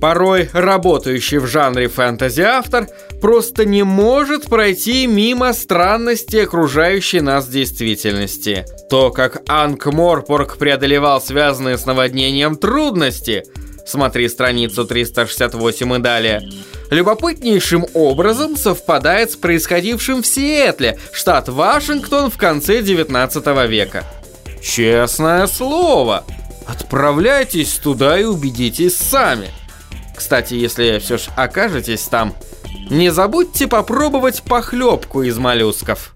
Порой работающий в жанре фэнтези автор просто не может пройти мимо странностей окружающей нас действительности. То, как Анк Морпорг преодолевал связанные с наводнением трудности, смотри страницу 368 и далее, любопытнейшим образом совпадает с происходившим в Сиэтле, штат Вашингтон в конце 19 века. Честное слово, отправляйтесь туда и убедитесь сами. Кстати, если все же окажетесь там, не забудьте попробовать похлебку из моллюсков.